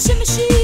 shimmy, shimmy.